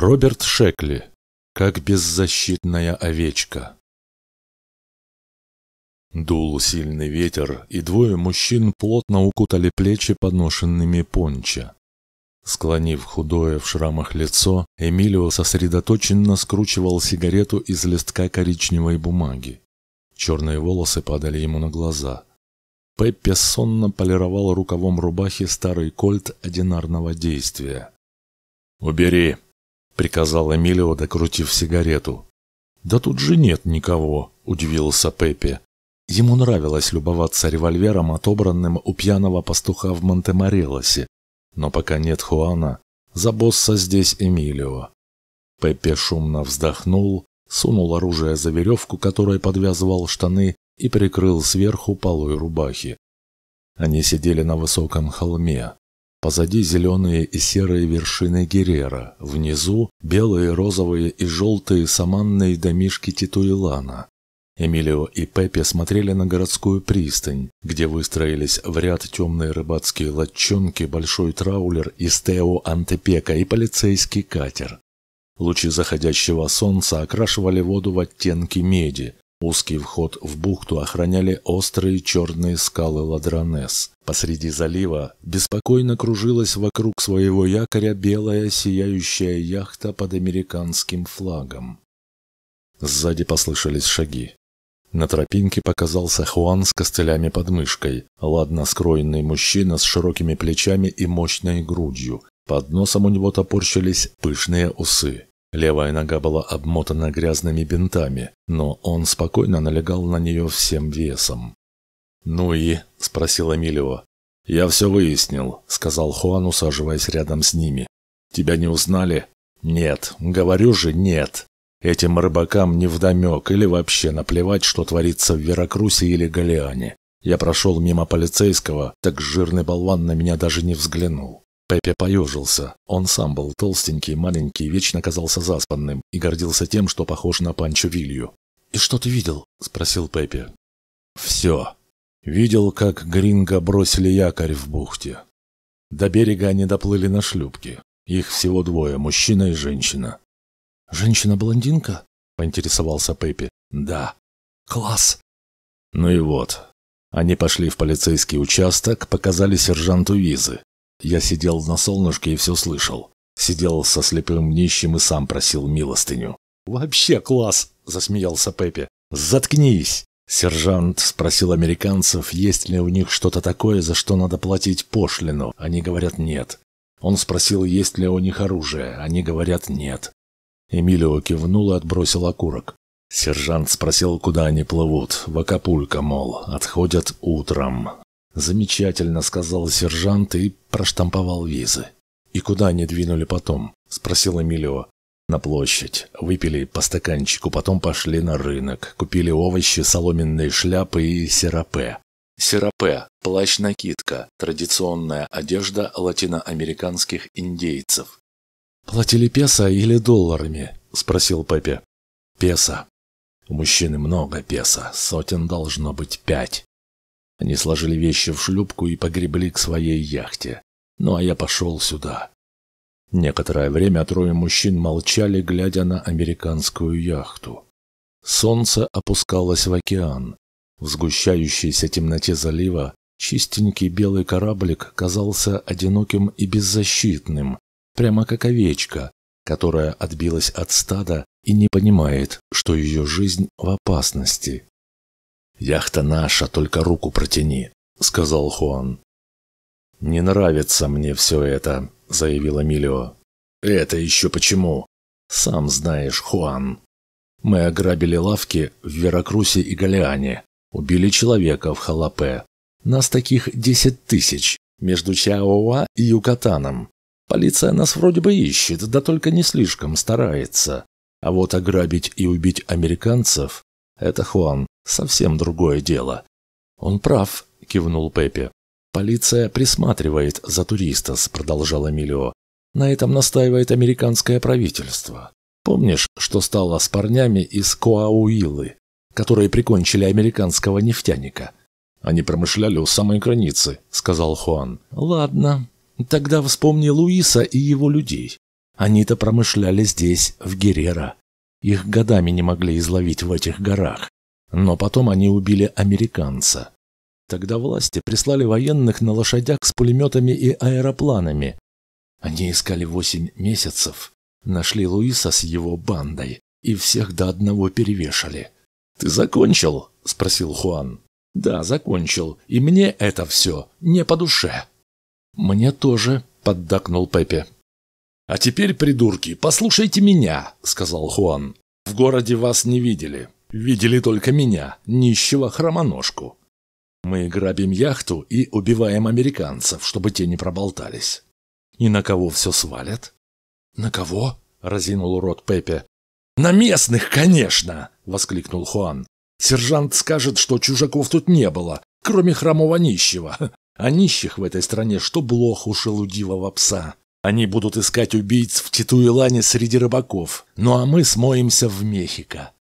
Роберт Шекли. Как беззащитная овечка. Дул сильный ветер, и двое мужчин плотно укутали плечи подношенными понча. Склонив худое в шрамах лицо, Эмилио сосредоточенно скручивал сигарету из листка коричневой бумаги. Черные волосы падали ему на глаза. Пеппе сонно полировал рукавом рубахи старый кольт одинарного действия. «Убери!» — приказал Эмилио, докрутив сигарету. «Да тут же нет никого!» — удивился Пеппе. Ему нравилось любоваться револьвером, отобранным у пьяного пастуха в Монтеморелосе. Но пока нет Хуана, за босса здесь Эмилио. Пеппе шумно вздохнул, сунул оружие за веревку, которой подвязывал штаны, и прикрыл сверху полой рубахи. Они сидели на высоком холме. Позади зеленые и серые вершины Герера, внизу белые, розовые и желтые саманные домишки Титуилана. Эмилио и Пеппи смотрели на городскую пристань, где выстроились в ряд темные рыбацкие лодчонки, большой траулер из Тео Антепека и полицейский катер. Лучи заходящего солнца окрашивали воду в оттенки меди. Узкий вход в бухту охраняли острые черные скалы Ладронес. Посреди залива беспокойно кружилась вокруг своего якоря белая сияющая яхта под американским флагом. Сзади послышались шаги. На тропинке показался Хуан с костылями под мышкой, ладно скроенный мужчина с широкими плечами и мощной грудью. Под носом у него топорщились пышные усы. Левая нога была обмотана грязными бинтами, но он спокойно налегал на нее всем весом. «Ну и?» – спросил Эмилио. «Я все выяснил», – сказал Хуан, усаживаясь рядом с ними. «Тебя не узнали?» «Нет. Говорю же, нет. Этим рыбакам невдомек или вообще наплевать, что творится в Веракрусе или Галиане. Я прошел мимо полицейского, так жирный болван на меня даже не взглянул. Пепе поежился. Он сам был толстенький, маленький, вечно казался заспанным и гордился тем, что похож на Панчо Вилью. «И что ты видел?» – спросил Пепе. «Все. Видел, как гринго бросили якорь в бухте. До берега они доплыли на шлюпке. Их всего двое, мужчина и женщина. «Женщина-блондинка?» – поинтересовался Пеппи. «Да». «Класс!» Ну и вот. Они пошли в полицейский участок, показали сержанту визы. Я сидел на солнышке и все слышал. Сидел со слепым нищим и сам просил милостыню. «Вообще класс!» – засмеялся Пеппи. «Заткнись!» Сержант спросил американцев, есть ли у них что-то такое, за что надо платить пошлину. Они говорят «нет». Он спросил, есть ли у них оружие. Они говорят «нет». Эмилио кивнул и отбросил окурок. Сержант спросил, куда они плывут. В Акапулько, мол, отходят утром. «Замечательно», — сказал сержант и проштамповал визы. «И куда они двинули потом?» — спросил Эмилио. «На площадь. Выпили по стаканчику, потом пошли на рынок. Купили овощи, соломенные шляпы и серапе». Серапе – плащ-накидка, традиционная одежда латиноамериканских индейцев. «Платили песо или долларами?» – спросил Пепе. «Песо. У мужчины много песо, сотен должно быть пять». Они сложили вещи в шлюпку и погребли к своей яхте. Ну а я пошел сюда. Некоторое время трое мужчин молчали, глядя на американскую яхту. Солнце опускалось в океан. В сгущающейся темноте залива чистенький белый кораблик казался одиноким и беззащитным, прямо как овечка, которая отбилась от стада и не понимает, что ее жизнь в опасности. «Яхта наша, только руку протяни», — сказал Хуан. «Не нравится мне все это», — заявил Эмилио. «Это еще почему?» «Сам знаешь, Хуан. Мы ограбили лавки в Веракрусе и Галиане, убили человека в Халапе. Нас таких десять тысяч между Чаоа и Юкатаном. Полиция нас вроде бы ищет, да только не слишком старается. А вот ограбить и убить американцев – это, Хуан, совсем другое дело. Он прав, кивнул Пепе. Полиция присматривает за туристас, продолжал Эмилио. На этом настаивает американское правительство. Помнишь, что стало с парнями из Коауилы, которые прикончили американского нефтяника? Они промышляли у самой границы, сказал Хуан. Ладно, Тогда вспомни Луиса и его людей. Они-то промышляли здесь, в Герера. Их годами не могли изловить в этих горах. Но потом они убили американца. Тогда власти прислали военных на лошадях с пулеметами и аэропланами. Они искали восемь месяцев, нашли Луиса с его бандой и всех до одного перевешали. «Ты закончил?» – спросил Хуан. «Да, закончил, и мне это все не по душе». «Мне тоже», – поддакнул Пепе. «А теперь, придурки, послушайте меня», – сказал Хуан. «В городе вас не видели. Видели только меня, нищего хромоножку. Мы грабим яхту и убиваем американцев, чтобы те не проболтались. И на кого все свалят? На кого? Разинул рот Пепе. На местных, конечно! Воскликнул Хуан. Сержант скажет, что чужаков тут не было, кроме хромого нищего. А нищих в этой стране, что блох у шелудивого пса. Они будут искать убийц в Титуилане среди рыбаков. Ну а мы смоемся в Мехико.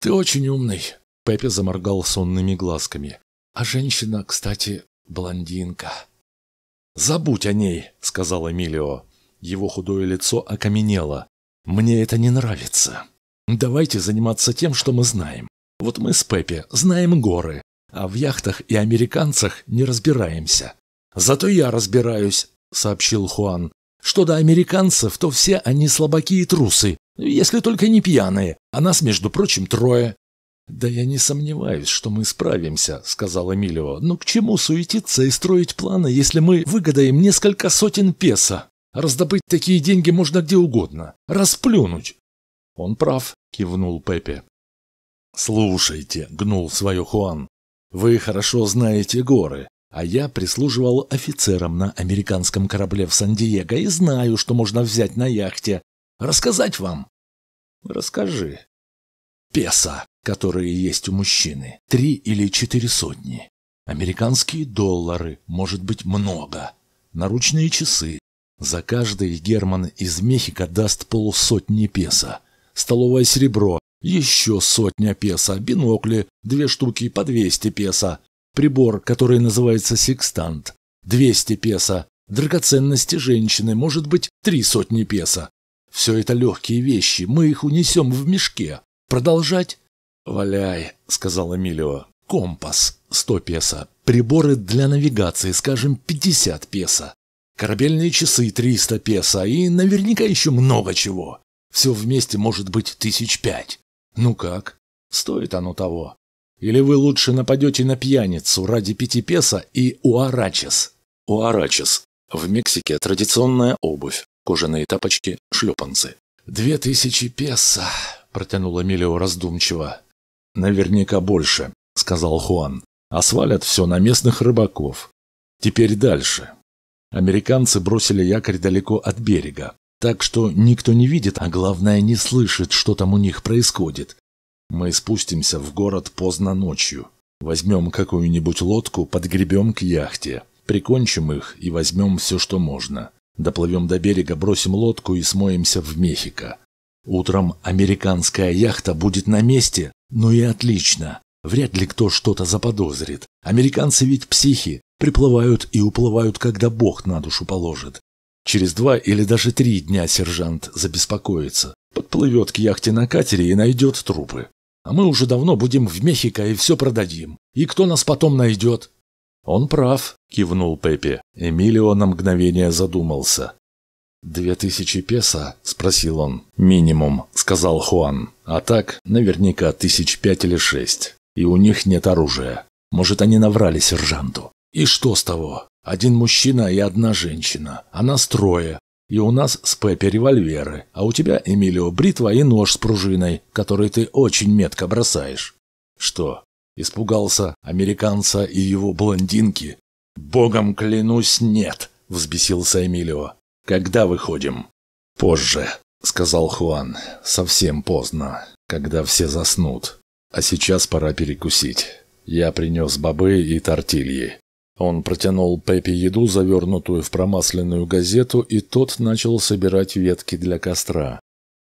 Ты очень умный. Пепе заморгал сонными глазками. А женщина, кстати, блондинка. «Забудь о ней», — сказал Эмилио. Его худое лицо окаменело. «Мне это не нравится. Давайте заниматься тем, что мы знаем. Вот мы с Пеппи знаем горы, а в яхтах и американцах не разбираемся. Зато я разбираюсь», — сообщил Хуан. «Что до американцев, то все они слабаки и трусы, если только не пьяные, а нас, между прочим, трое. «Да я не сомневаюсь, что мы справимся», — сказал Эмилио. «Но к чему суетиться и строить планы, если мы выгадаем несколько сотен песо? Раздобыть такие деньги можно где угодно. Расплюнуть». «Он прав», — кивнул Пепе. «Слушайте», — гнул свое Хуан, — «вы хорошо знаете горы, а я прислуживал офицерам на американском корабле в Сан-Диего и знаю, что можно взять на яхте. Рассказать вам?» «Расскажи», песо, которые есть у мужчины, три или четыре сотни. Американские доллары, может быть, много. Наручные часы. За каждый Герман из Мехико даст полсотни песо. Столовое серебро, еще сотня песо. Бинокли, две штуки по 200 песо. Прибор, который называется секстант, 200 песо. Драгоценности женщины, может быть, три сотни песо. Все это легкие вещи, мы их унесем в мешке. Продолжать? Валяй, сказал Эмилио. Компас сто песо. Приборы для навигации, скажем, пятьдесят песо. Корабельные часы триста песо и наверняка еще много чего. Все вместе может быть тысяч пять. Ну как? Стоит оно того? Или вы лучше нападете на пьяницу ради пяти песо и уарачес? Уарачес. В Мексике традиционная обувь. Кожаные тапочки, шлепанцы. Две тысячи песо протянул Эмилио раздумчиво. «Наверняка больше», — сказал Хуан. «А свалят все на местных рыбаков. Теперь дальше. Американцы бросили якорь далеко от берега, так что никто не видит, а главное не слышит, что там у них происходит. Мы спустимся в город поздно ночью. Возьмем какую-нибудь лодку, подгребем к яхте, прикончим их и возьмем все, что можно. Доплывем до берега, бросим лодку и смоемся в Мехико. Утром американская яхта будет на месте, ну и отлично. Вряд ли кто что-то заподозрит. Американцы ведь психи, приплывают и уплывают, когда Бог на душу положит. Через два или даже три дня сержант забеспокоится, подплывет к яхте на катере и найдет трупы. А мы уже давно будем в Мехико и все продадим. И кто нас потом найдет? Он прав, кивнул Пепе. Эмилио на мгновение задумался. «Две тысячи песо?» – спросил он. «Минимум», – сказал Хуан. «А так, наверняка тысяч пять или шесть. И у них нет оружия. Может, они наврали сержанту. И что с того? Один мужчина и одна женщина. А нас трое. И у нас с Пеппи револьверы. А у тебя, Эмилио, бритва и нож с пружиной, который ты очень метко бросаешь. Что, испугался американца и его блондинки? Богом клянусь, нет, взбесился Эмилио. «Когда выходим?» «Позже», — сказал Хуан. «Совсем поздно, когда все заснут. А сейчас пора перекусить. Я принес бобы и тортильи». Он протянул Пеппи еду, завернутую в промасленную газету, и тот начал собирать ветки для костра.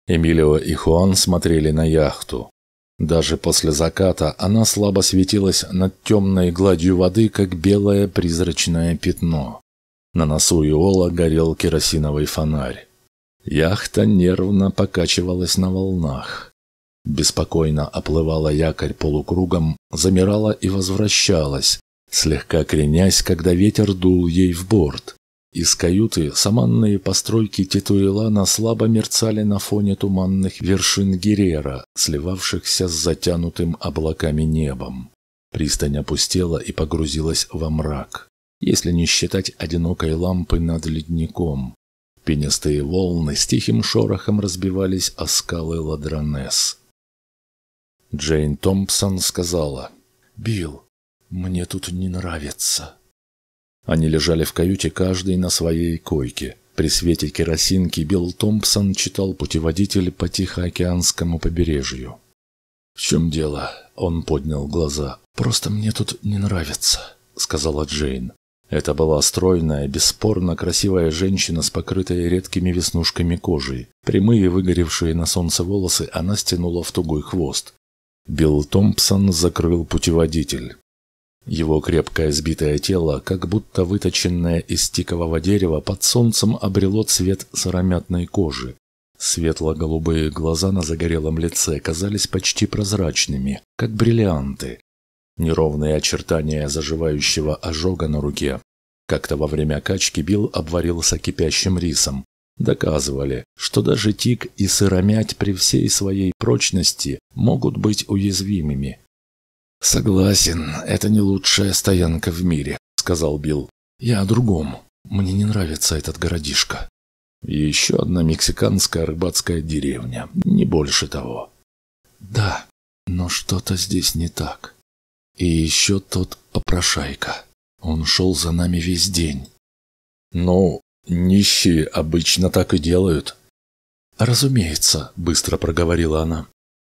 Эмилио и Хуан смотрели на яхту. Даже после заката она слабо светилась над темной гладью воды, как белое призрачное пятно. На носу Иола горел керосиновый фонарь. Яхта нервно покачивалась на волнах. Беспокойно оплывала якорь полукругом, замирала и возвращалась, слегка кренясь, когда ветер дул ей в борт. Из каюты саманные постройки Титуэлана слабо мерцали на фоне туманных вершин Герера, сливавшихся с затянутым облаками небом. Пристань опустела и погрузилась во мрак, если не считать одинокой лампы над ледником. Пенистые волны с тихим шорохом разбивались о скалы Ладронес. Джейн Томпсон сказала, «Билл, мне тут не нравится». Они лежали в каюте, каждый на своей койке. При свете керосинки Билл Томпсон читал путеводитель по Тихоокеанскому побережью. «В чем дело?» – он поднял глаза. «Просто мне тут не нравится», – сказала Джейн. Это была стройная, бесспорно красивая женщина с покрытой редкими веснушками кожей. Прямые, выгоревшие на солнце волосы она стянула в тугой хвост. Билл Томпсон закрыл путеводитель. Его крепкое сбитое тело, как будто выточенное из тикового дерева, под солнцем обрело цвет сыромятной кожи. Светло-голубые глаза на загорелом лице казались почти прозрачными, как бриллианты. Неровные очертания заживающего ожога на руке. Как-то во время качки Билл обварился кипящим рисом, доказывали, что даже тик и сыромять при всей своей прочности могут быть уязвимыми. «Согласен, это не лучшая стоянка в мире», — сказал Билл. «Я о другом. Мне не нравится этот городишко». «Еще одна мексиканская рыбацкая деревня, не больше того». «Да, но что-то здесь не так. И еще тот попрошайка. Он шел за нами весь день». «Ну, Нищие обычно так и делают. Разумеется, быстро проговорила она.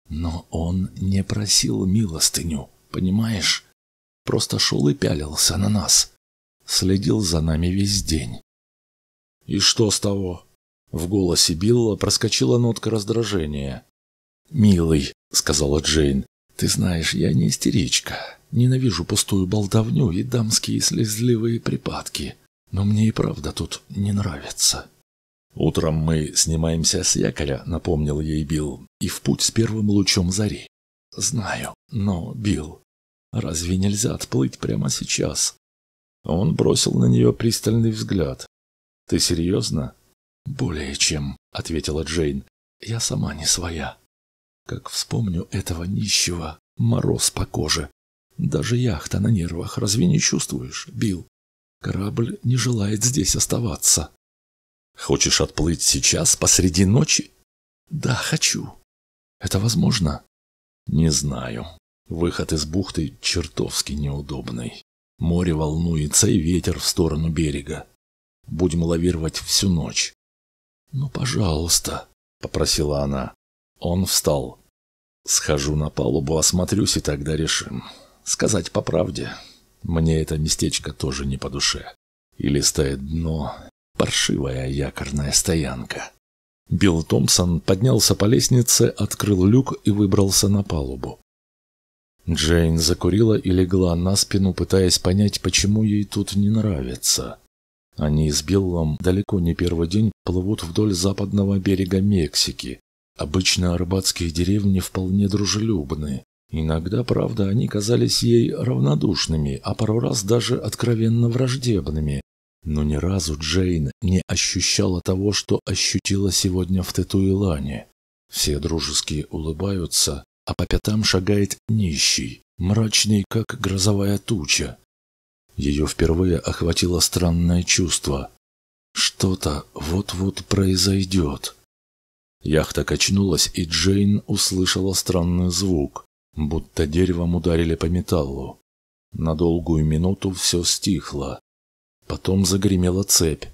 Но он не просил милостыню, понимаешь? Просто шел и пялился на нас. Следил за нами весь день. И что с того? В голосе Билла проскочила нотка раздражения. «Милый», — сказала Джейн, — «ты знаешь, я не истеричка. Ненавижу пустую болтовню и дамские слезливые припадки но мне и правда тут не нравится. Утром мы снимаемся с якоря, напомнил ей Билл, и в путь с первым лучом зари. Знаю, но, Билл, разве нельзя отплыть прямо сейчас? Он бросил на нее пристальный взгляд. Ты серьезно? Более чем, ответила Джейн. Я сама не своя. Как вспомню этого нищего, мороз по коже. Даже яхта на нервах, разве не чувствуешь, Билл? Корабль не желает здесь оставаться. Хочешь отплыть сейчас, посреди ночи? Да, хочу. Это возможно? Не знаю. Выход из бухты чертовски неудобный. Море волнуется и ветер в сторону берега. Будем лавировать всю ночь. Ну, пожалуйста, попросила она. Он встал. Схожу на палубу, осмотрюсь и тогда решим. Сказать по правде, мне это местечко тоже не по душе. И листает дно, паршивая якорная стоянка. Билл Томпсон поднялся по лестнице, открыл люк и выбрался на палубу. Джейн закурила и легла на спину, пытаясь понять, почему ей тут не нравится. Они с Биллом далеко не первый день плывут вдоль западного берега Мексики. Обычно рыбацкие деревни вполне дружелюбны, Иногда, правда, они казались ей равнодушными, а пару раз даже откровенно враждебными. Но ни разу Джейн не ощущала того, что ощутила сегодня в Тетуилане. Все дружески улыбаются, а по пятам шагает нищий, мрачный, как грозовая туча. Ее впервые охватило странное чувство. Что-то вот-вот произойдет. Яхта качнулась, и Джейн услышала странный звук будто деревом ударили по металлу. На долгую минуту все стихло. Потом загремела цепь.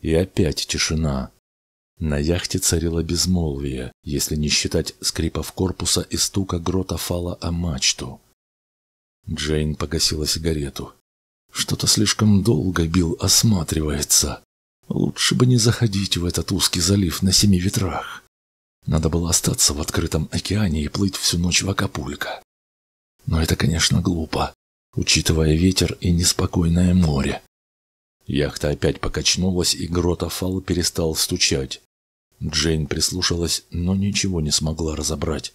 И опять тишина. На яхте царило безмолвие, если не считать скрипов корпуса и стука грота фала о мачту. Джейн погасила сигарету. Что-то слишком долго Билл осматривается. Лучше бы не заходить в этот узкий залив на семи ветрах. Надо было остаться в открытом океане и плыть всю ночь в Акапулько. Но это, конечно, глупо, учитывая ветер и неспокойное море. Яхта опять покачнулась, и гротофал перестал стучать. Джейн прислушалась, но ничего не смогла разобрать.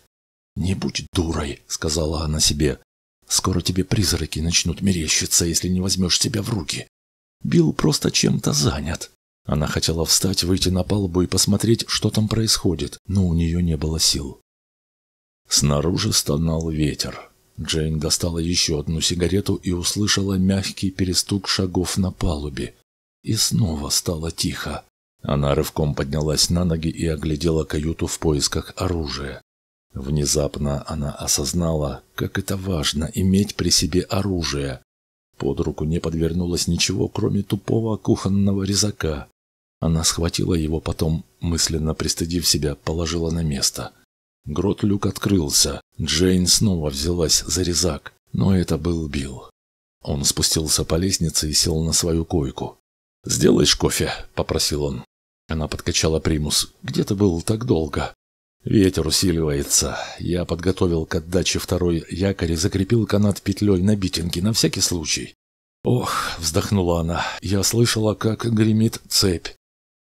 «Не будь дурой», — сказала она себе. «Скоро тебе призраки начнут мерещиться, если не возьмешь себя в руки. Билл просто чем-то занят». Она хотела встать, выйти на палубу и посмотреть, что там происходит, но у нее не было сил. Снаружи стонал ветер. Джейн достала еще одну сигарету и услышала мягкий перестук шагов на палубе. И снова стало тихо. Она рывком поднялась на ноги и оглядела каюту в поисках оружия. Внезапно она осознала, как это важно иметь при себе оружие. Под руку не подвернулось ничего, кроме тупого кухонного резака. Она схватила его, потом, мысленно пристыдив себя, положила на место – Грот-люк открылся. Джейн снова взялась за резак, но это был Билл. Он спустился по лестнице и сел на свою койку. «Сделаешь кофе?» – попросил он. Она подкачала примус. «Где ты был так долго?» «Ветер усиливается. Я подготовил к отдаче второй якорь и закрепил канат петлей на битинге на всякий случай». «Ох!» – вздохнула она. «Я слышала, как гремит цепь».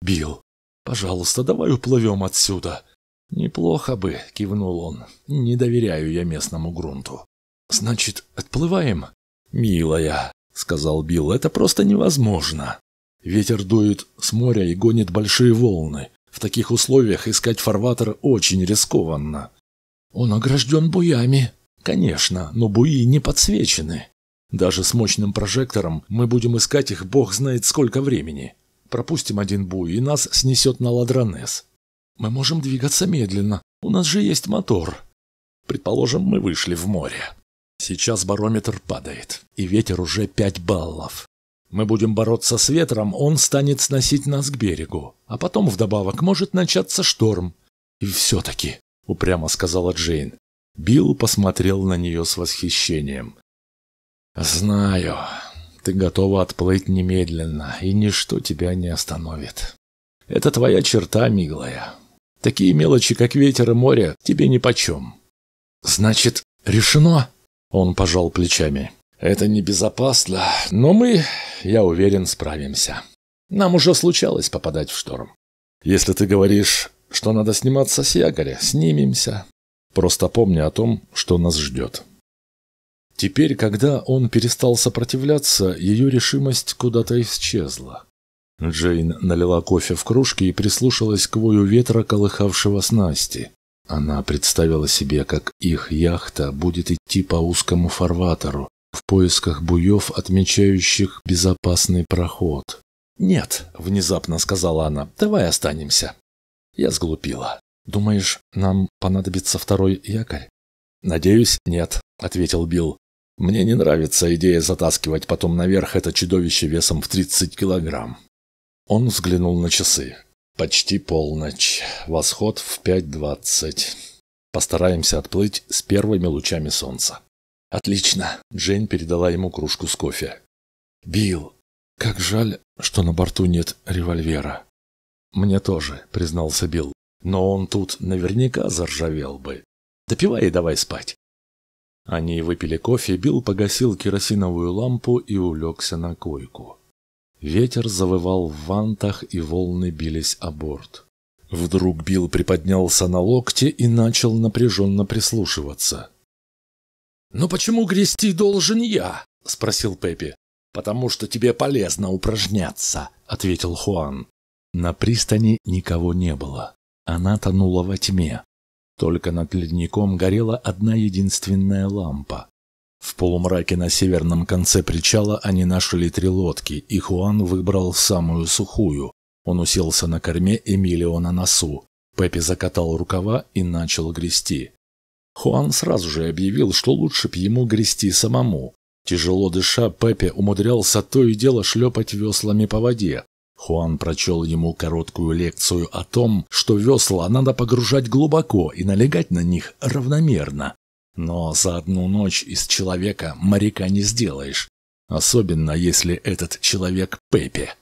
«Билл, пожалуйста, давай уплывем отсюда. «Неплохо бы», — кивнул он. «Не доверяю я местному грунту». «Значит, отплываем?» «Милая», — сказал Билл, — «это просто невозможно. Ветер дует с моря и гонит большие волны. В таких условиях искать фарватер очень рискованно». «Он огражден буями». «Конечно, но буи не подсвечены. Даже с мощным прожектором мы будем искать их бог знает сколько времени. Пропустим один буй, и нас снесет на Ладронес. Мы можем двигаться медленно. У нас же есть мотор. Предположим, мы вышли в море. Сейчас барометр падает, и ветер уже 5 баллов. Мы будем бороться с ветром, он станет сносить нас к берегу. А потом вдобавок может начаться шторм. И все-таки, упрямо сказала Джейн. Билл посмотрел на нее с восхищением. «Знаю, ты готова отплыть немедленно, и ничто тебя не остановит. Это твоя черта, милая. Такие мелочи, как ветер и море, тебе нипочем. Значит, решено? Он пожал плечами. Это небезопасно, но мы, я уверен, справимся. Нам уже случалось попадать в шторм. Если ты говоришь, что надо сниматься с якоря, снимемся. Просто помни о том, что нас ждет. Теперь, когда он перестал сопротивляться, ее решимость куда-то исчезла. Джейн налила кофе в кружки и прислушалась к вою ветра, колыхавшего снасти. Она представила себе, как их яхта будет идти по узкому фарватеру, в поисках буев, отмечающих безопасный проход. «Нет», — внезапно сказала она, — «давай останемся». Я сглупила. «Думаешь, нам понадобится второй якорь?» «Надеюсь, нет», — ответил Билл. «Мне не нравится идея затаскивать потом наверх это чудовище весом в 30 килограмм. Он взглянул на часы. Почти полночь. Восход в 5.20. Постараемся отплыть с первыми лучами солнца. Отлично. Джейн передала ему кружку с кофе. Билл, как жаль, что на борту нет револьвера. Мне тоже, признался Билл. Но он тут наверняка заржавел бы. Допивай и давай спать. Они выпили кофе, Билл погасил керосиновую лампу и улегся на койку. Ветер завывал в вантах, и волны бились о борт. Вдруг Билл приподнялся на локте и начал напряженно прислушиваться. «Но почему грести должен я?» – спросил Пеппи. «Потому что тебе полезно упражняться», – ответил Хуан. На пристани никого не было. Она тонула во тьме. Только над ледником горела одна единственная лампа. В полумраке на северном конце причала они нашли три лодки, и Хуан выбрал самую сухую. Он уселся на корме Эмилио на носу. Пеппи закатал рукава и начал грести. Хуан сразу же объявил, что лучше б ему грести самому. Тяжело дыша, Пеппи умудрялся то и дело шлепать веслами по воде. Хуан прочел ему короткую лекцию о том, что весла надо погружать глубоко и налегать на них равномерно, но за одну ночь из человека моряка не сделаешь, особенно если этот человек Пепе.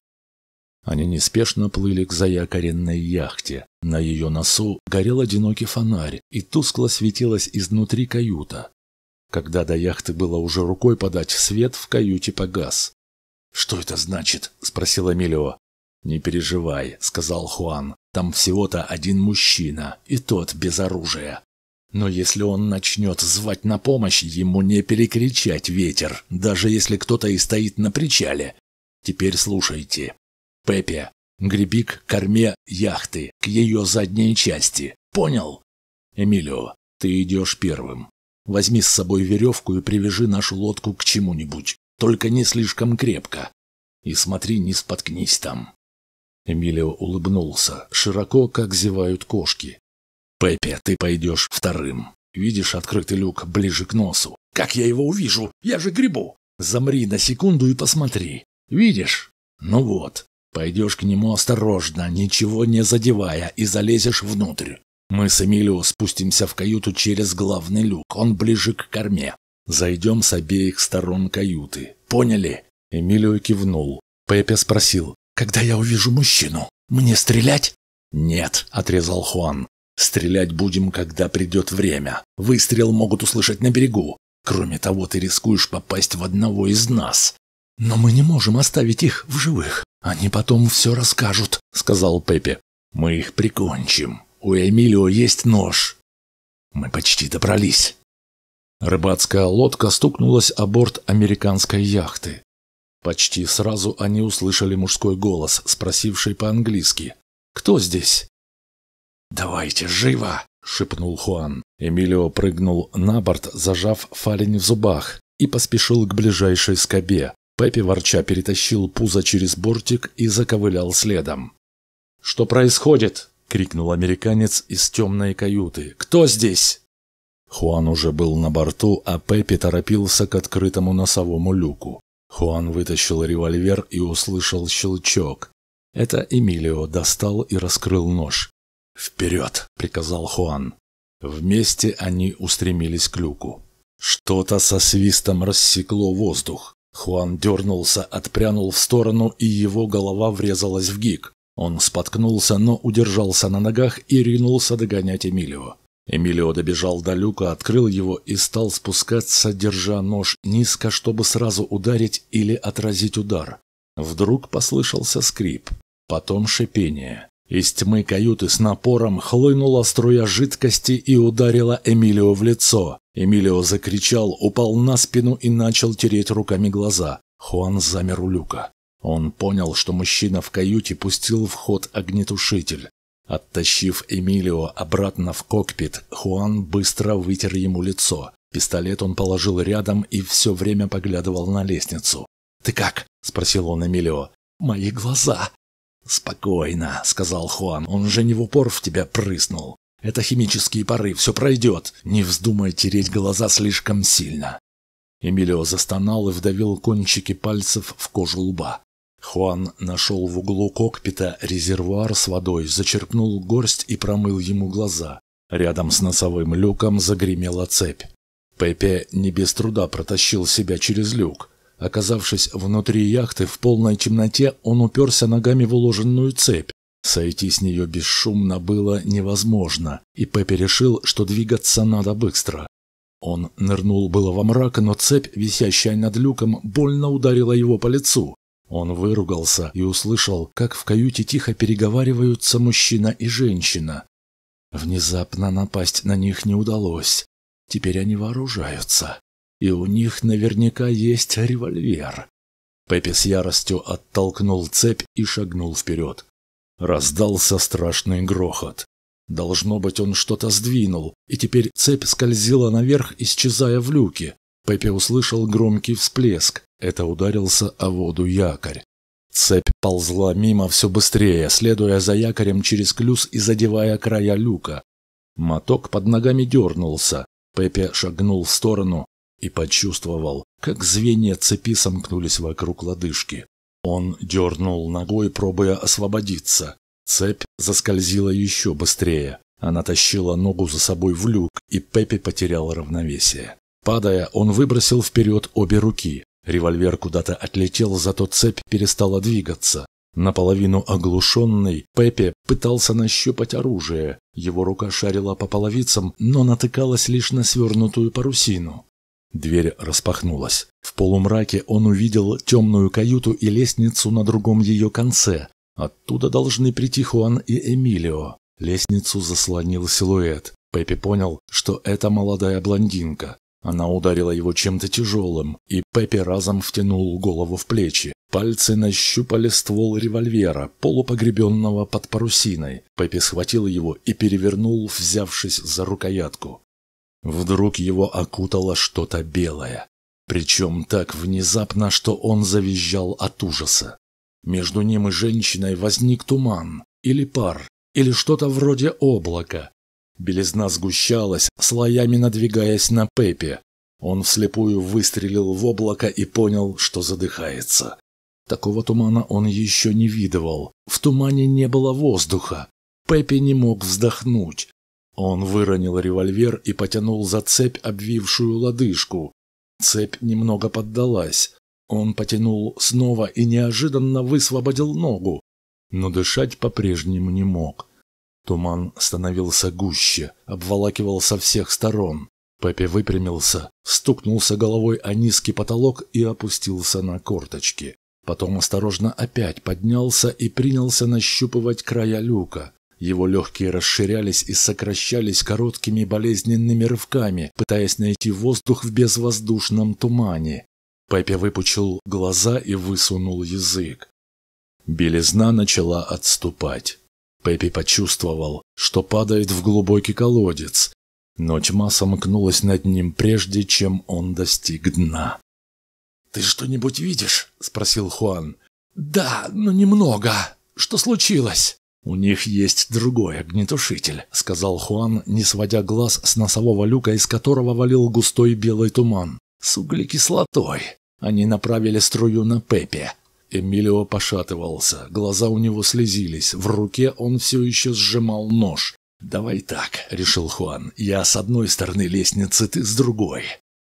Они неспешно плыли к заякоренной яхте. На ее носу горел одинокий фонарь, и тускло светилась изнутри каюта. Когда до яхты было уже рукой подать, свет в каюте погас. «Что это значит?» – спросил Эмилио. «Не переживай», — сказал Хуан. «Там всего-то один мужчина, и тот без оружия. Но если он начнет звать на помощь, ему не перекричать ветер, даже если кто-то и стоит на причале. Теперь слушайте. Пепе, греби к корме яхты, к ее задней части. Понял? Эмилио, ты идешь первым. Возьми с собой веревку и привяжи нашу лодку к чему-нибудь, только не слишком крепко. И смотри, не споткнись там. Эмилио улыбнулся, широко, как зевают кошки. «Пеппи, ты пойдешь вторым. Видишь открытый люк ближе к носу? Как я его увижу? Я же грибу. Замри на секунду и посмотри. Видишь? Ну вот. Пойдешь к нему осторожно, ничего не задевая, и залезешь внутрь. Мы с Эмилио спустимся в каюту через главный люк, он ближе к корме. Зайдем с обеих сторон каюты. Поняли?» Эмилио кивнул. Пепе спросил, когда я увижу мужчину, мне стрелять? Нет, отрезал Хуан. Стрелять будем, когда придет время. Выстрел могут услышать на берегу. Кроме того, ты рискуешь попасть в одного из нас. Но мы не можем оставить их в живых. Они потом все расскажут, сказал Пепе. Мы их прикончим. У Эмилио есть нож. Мы почти добрались. Рыбацкая лодка стукнулась о борт американской яхты. Почти сразу они услышали мужской голос, спросивший по-английски. «Кто здесь?» «Давайте, живо!» — шепнул Хуан. Эмилио прыгнул на борт, зажав фалень в зубах, и поспешил к ближайшей скобе. Пеппи ворча перетащил пузо через бортик и заковылял следом. «Что происходит?» — крикнул американец из темной каюты. «Кто здесь?» Хуан уже был на борту, а Пеппи торопился к открытому носовому люку. Хуан вытащил револьвер и услышал щелчок. Это Эмилио достал и раскрыл нож. «Вперед!» — приказал Хуан. Вместе они устремились к люку. Что-то со свистом рассекло воздух. Хуан дернулся, отпрянул в сторону, и его голова врезалась в гик. Он споткнулся, но удержался на ногах и ринулся догонять Эмилио. Эмилио добежал до люка, открыл его и стал спускаться, держа нож низко, чтобы сразу ударить или отразить удар. Вдруг послышался скрип, потом шипение. Из тьмы каюты с напором хлынула струя жидкости и ударила Эмилио в лицо. Эмилио закричал, упал на спину и начал тереть руками глаза. Хуан замер у люка. Он понял, что мужчина в каюте пустил в ход огнетушитель. Оттащив Эмилио обратно в кокпит, Хуан быстро вытер ему лицо. Пистолет он положил рядом и все время поглядывал на лестницу. «Ты как?» – спросил он Эмилио. «Мои глаза!» «Спокойно», – сказал Хуан, – «он же не в упор в тебя прыснул. Это химические пары, все пройдет. Не вздумай тереть глаза слишком сильно». Эмилио застонал и вдавил кончики пальцев в кожу лба. Хуан нашел в углу кокпита резервуар с водой, зачерпнул горсть и промыл ему глаза. Рядом с носовым люком загремела цепь. Пепе не без труда протащил себя через люк. Оказавшись внутри яхты в полной темноте, он уперся ногами в уложенную цепь. Сойти с нее бесшумно было невозможно, и Пепе решил, что двигаться надо быстро. Он нырнул было во мрак, но цепь, висящая над люком, больно ударила его по лицу. Он выругался и услышал, как в каюте тихо переговариваются мужчина и женщина. Внезапно напасть на них не удалось. Теперь они вооружаются. И у них наверняка есть револьвер. Пеппи с яростью оттолкнул цепь и шагнул вперед. Раздался страшный грохот. Должно быть, он что-то сдвинул, и теперь цепь скользила наверх, исчезая в люке. Пеппи услышал громкий всплеск. Это ударился о воду якорь. Цепь ползла мимо все быстрее, следуя за якорем через клюз и задевая края люка. Моток под ногами дернулся. Пеппи шагнул в сторону и почувствовал, как звенья цепи сомкнулись вокруг лодыжки. Он дернул ногой, пробуя освободиться. Цепь заскользила еще быстрее. Она тащила ногу за собой в люк, и Пеппи потерял равновесие. Падая, он выбросил вперед обе руки. Револьвер куда-то отлетел, зато цепь перестала двигаться. Наполовину оглушенный, Пепе пытался нащупать оружие. Его рука шарила по половицам, но натыкалась лишь на свернутую парусину. Дверь распахнулась. В полумраке он увидел темную каюту и лестницу на другом ее конце. Оттуда должны прийти Хуан и Эмилио. Лестницу заслонил силуэт. Пеппи понял, что это молодая блондинка. Она ударила его чем-то тяжелым, и Пеппи разом втянул голову в плечи. Пальцы нащупали ствол револьвера, полупогребенного под парусиной. Пеппи схватил его и перевернул, взявшись за рукоятку. Вдруг его окутало что-то белое. Причем так внезапно, что он завизжал от ужаса. Между ним и женщиной возник туман, или пар, или что-то вроде облака. Белизна сгущалась, слоями надвигаясь на Пепе. Он вслепую выстрелил в облако и понял, что задыхается. Такого тумана он еще не видывал. В тумане не было воздуха. Пеппи не мог вздохнуть. Он выронил револьвер и потянул за цепь, обвившую лодыжку. Цепь немного поддалась. Он потянул снова и неожиданно высвободил ногу, но дышать по-прежнему не мог. Туман становился гуще, обволакивал со всех сторон. Пеппи выпрямился, стукнулся головой о низкий потолок и опустился на корточки. Потом осторожно опять поднялся и принялся нащупывать края люка. Его легкие расширялись и сокращались короткими болезненными рывками, пытаясь найти воздух в безвоздушном тумане. Пеппи выпучил глаза и высунул язык. Белизна начала отступать. Пеппи почувствовал, что падает в глубокий колодец, но тьма сомкнулась над ним прежде, чем он достиг дна. «Ты что-нибудь видишь?» – спросил Хуан. «Да, но немного. Что случилось?» «У них есть другой огнетушитель», — сказал Хуан, не сводя глаз с носового люка, из которого валил густой белый туман. «С углекислотой. Они направили струю на Пепе». Эмилио пошатывался, глаза у него слезились, в руке он все еще сжимал нож. «Давай так», — решил Хуан, — «я с одной стороны лестницы, ты с другой.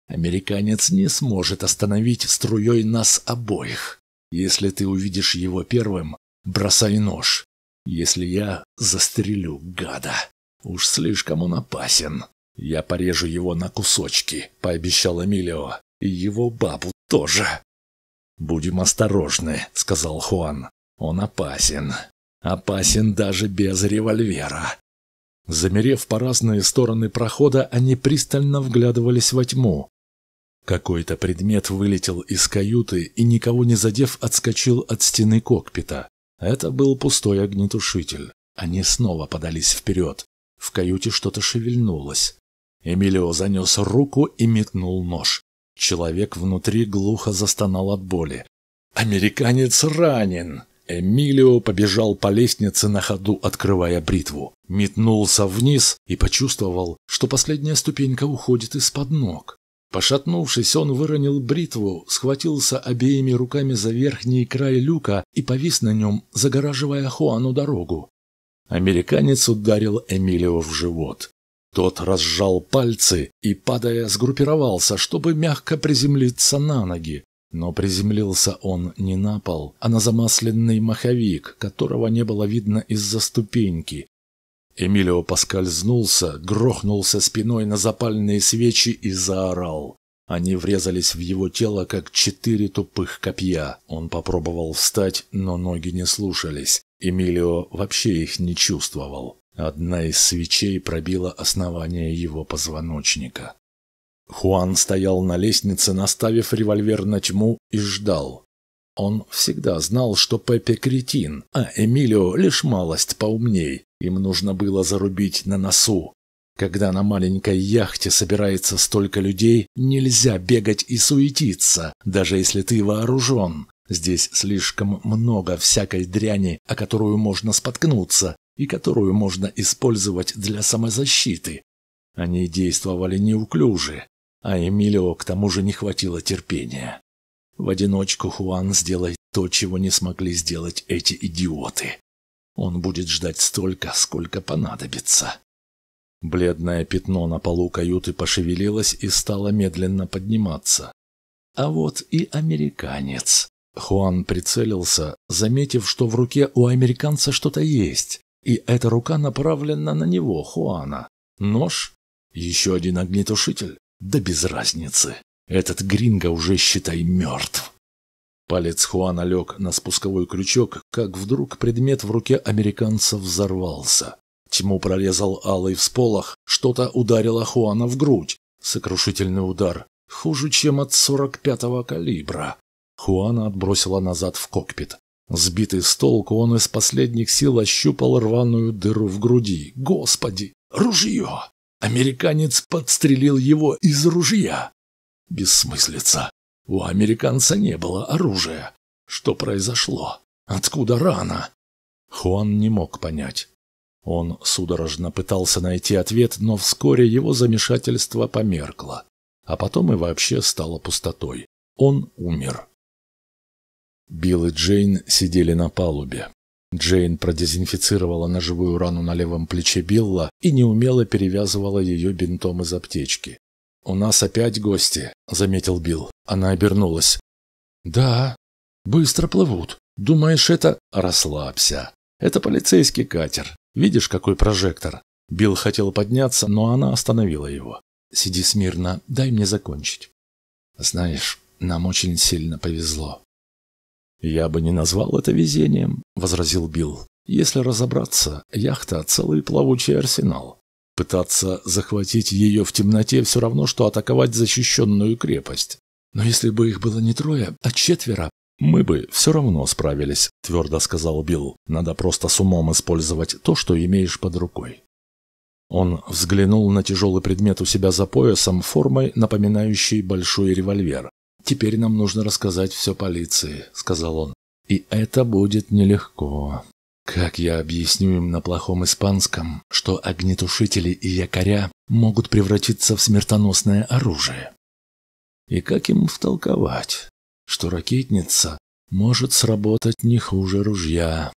Американец не сможет остановить струей нас обоих. Если ты увидишь его первым, бросай нож, если я застрелю гада. Уж слишком он опасен. Я порежу его на кусочки, пообещал Эмилио. И его бабу тоже. Будем осторожны, сказал Хуан. Он опасен. Опасен даже без револьвера. Замерев по разные стороны прохода, они пристально вглядывались во тьму. Какой-то предмет вылетел из каюты и, никого не задев, отскочил от стены кокпита. Это был пустой огнетушитель. Они снова подались вперед. В каюте что-то шевельнулось. Эмилио занес руку и метнул нож. Человек внутри глухо застонал от боли. «Американец ранен!» Эмилио побежал по лестнице на ходу, открывая бритву. Метнулся вниз и почувствовал, что последняя ступенька уходит из-под ног. Пошатнувшись, он выронил бритву, схватился обеими руками за верхний край люка и повис на нем, загораживая Хуану дорогу. Американец ударил Эмилио в живот. Тот разжал пальцы и, падая, сгруппировался, чтобы мягко приземлиться на ноги. Но приземлился он не на пол, а на замасленный маховик, которого не было видно из-за ступеньки, Эмилио поскользнулся, грохнулся спиной на запальные свечи и заорал. Они врезались в его тело, как четыре тупых копья. Он попробовал встать, но ноги не слушались. Эмилио вообще их не чувствовал. Одна из свечей пробила основание его позвоночника. Хуан стоял на лестнице, наставив револьвер на тьму, и ждал. Он всегда знал, что Пепе кретин, а Эмилио лишь малость поумней. Им нужно было зарубить на носу. Когда на маленькой яхте собирается столько людей, нельзя бегать и суетиться, даже если ты вооружен. Здесь слишком много всякой дряни, о которую можно споткнуться и которую можно использовать для самозащиты. Они действовали неуклюже, а Эмилио к тому же не хватило терпения. В одиночку Хуан сделает то, чего не смогли сделать эти идиоты. Он будет ждать столько, сколько понадобится. Бледное пятно на полу каюты пошевелилось и стало медленно подниматься. А вот и американец. Хуан прицелился, заметив, что в руке у американца что-то есть, и эта рука направлена на него, Хуана. Нож? Еще один огнетушитель? Да без разницы. Этот гринго уже, считай, мертв. Палец Хуана лег на спусковой крючок, как вдруг предмет в руке американца взорвался. Тьму прорезал алый всполох, что-то ударило Хуана в грудь. Сокрушительный удар, хуже, чем от 45-го калибра. Хуана отбросила назад в кокпит. Сбитый с толку, он из последних сил ощупал рваную дыру в груди. Господи! Ружье! Американец подстрелил его из ружья. Бессмыслица. У американца не было оружия. Что произошло? Откуда рана? Хуан не мог понять. Он судорожно пытался найти ответ, но вскоре его замешательство померкло. А потом и вообще стало пустотой. Он умер. Билл и Джейн сидели на палубе. Джейн продезинфицировала ножевую рану на левом плече Билла и неумело перевязывала ее бинтом из аптечки. «У нас опять гости», — заметил Билл. Она обернулась. «Да, быстро плывут. Думаешь, это...» «Расслабься. Это полицейский катер. Видишь, какой прожектор?» Билл хотел подняться, но она остановила его. «Сиди смирно, дай мне закончить». «Знаешь, нам очень сильно повезло. «Я бы не назвал это везением», — возразил Билл. «Если разобраться, яхта — целый плавучий арсенал. Пытаться захватить ее в темноте все равно, что атаковать защищенную крепость. Но если бы их было не трое, а четверо, мы бы все равно справились», — твердо сказал Билл. «Надо просто с умом использовать то, что имеешь под рукой». Он взглянул на тяжелый предмет у себя за поясом формой, напоминающей большой револьвер. «Теперь нам нужно рассказать все полиции», — сказал он. «И это будет нелегко. Как я объясню им на плохом испанском, что огнетушители и якоря могут превратиться в смертоносное оружие? И как им втолковать, что ракетница может сработать не хуже ружья?»